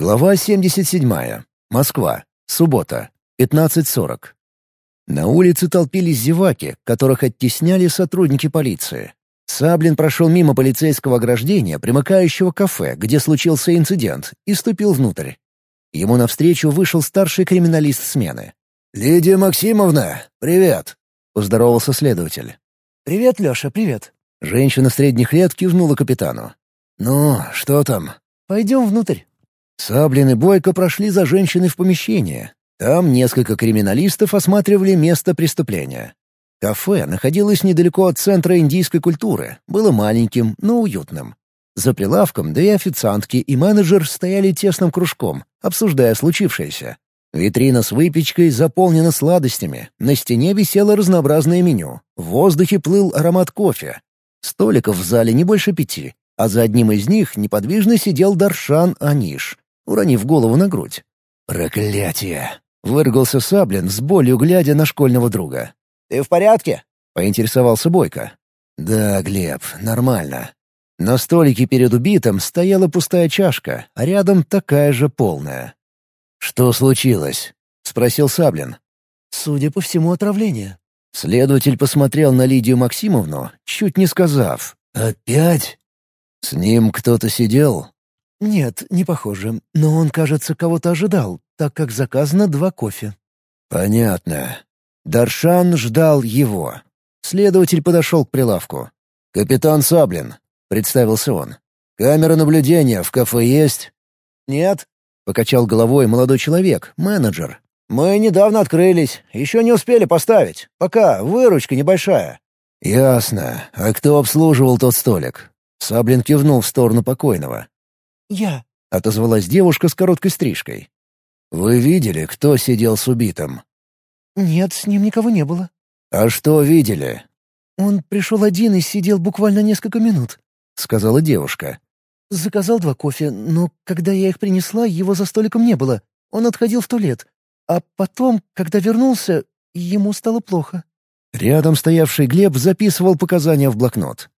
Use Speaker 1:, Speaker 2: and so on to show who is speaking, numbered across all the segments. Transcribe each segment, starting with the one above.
Speaker 1: Глава 77. Москва. Суббота. 15.40. На улице толпились зеваки, которых оттесняли сотрудники полиции. Саблин прошел мимо полицейского ограждения, примыкающего к кафе, где случился инцидент, и ступил внутрь. Ему навстречу вышел старший криминалист смены. «Лидия Максимовна, привет!» — поздоровался следователь.
Speaker 2: «Привет, Леша, привет».
Speaker 1: Женщина средних лет кивнула капитану. «Ну, что там?»
Speaker 2: «Пойдем внутрь».
Speaker 1: Саблин и Бойко прошли за женщиной в помещение. Там несколько криминалистов осматривали место преступления. Кафе находилось недалеко от центра индийской культуры, было маленьким, но уютным. За прилавком две официантки и менеджер стояли тесным кружком, обсуждая случившееся. Витрина с выпечкой заполнена сладостями, на стене висело разнообразное меню, в воздухе плыл аромат кофе. Столиков в зале не больше пяти, а за одним из них неподвижно сидел Даршан Аниш, уронив голову на грудь. «Проклятие!» — выргался Саблин с болью, глядя на школьного друга.
Speaker 2: «Ты в порядке?»
Speaker 1: — поинтересовался Бойко. «Да, Глеб, нормально». На столике перед убитым стояла пустая чашка, а рядом такая же полная. «Что случилось?» — спросил Саблин.
Speaker 2: «Судя по всему, отравление».
Speaker 1: Следователь посмотрел на Лидию Максимовну, чуть не сказав «Опять?» «С ним кто-то сидел?»
Speaker 2: «Нет, не похоже. Но он, кажется, кого-то ожидал, так как заказано два кофе».
Speaker 1: «Понятно». Даршан ждал его. Следователь подошел к прилавку. «Капитан Саблин», — представился он. «Камера наблюдения в кафе есть?»
Speaker 2: «Нет», —
Speaker 1: покачал головой молодой человек, менеджер.
Speaker 2: «Мы недавно открылись, еще не успели поставить. Пока выручка небольшая».
Speaker 1: «Ясно. А кто обслуживал тот столик?» Саблин кивнул в сторону покойного.
Speaker 2: «Я», —
Speaker 1: отозвалась девушка с короткой стрижкой. «Вы видели, кто сидел с убитым?»
Speaker 2: «Нет, с ним никого не было».
Speaker 1: «А что видели?»
Speaker 2: «Он пришел один и сидел буквально несколько минут», —
Speaker 1: сказала девушка.
Speaker 2: «Заказал два кофе, но когда я их принесла, его за столиком не было. Он отходил в туалет. А потом, когда вернулся, ему стало плохо».
Speaker 1: Рядом стоявший Глеб записывал показания в блокнот.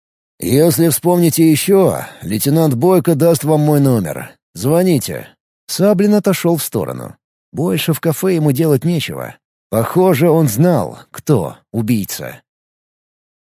Speaker 1: «Если вспомните еще, лейтенант Бойко даст вам мой номер. Звоните». Саблин отошел в сторону. Больше в кафе ему делать нечего. Похоже, он знал, кто убийца.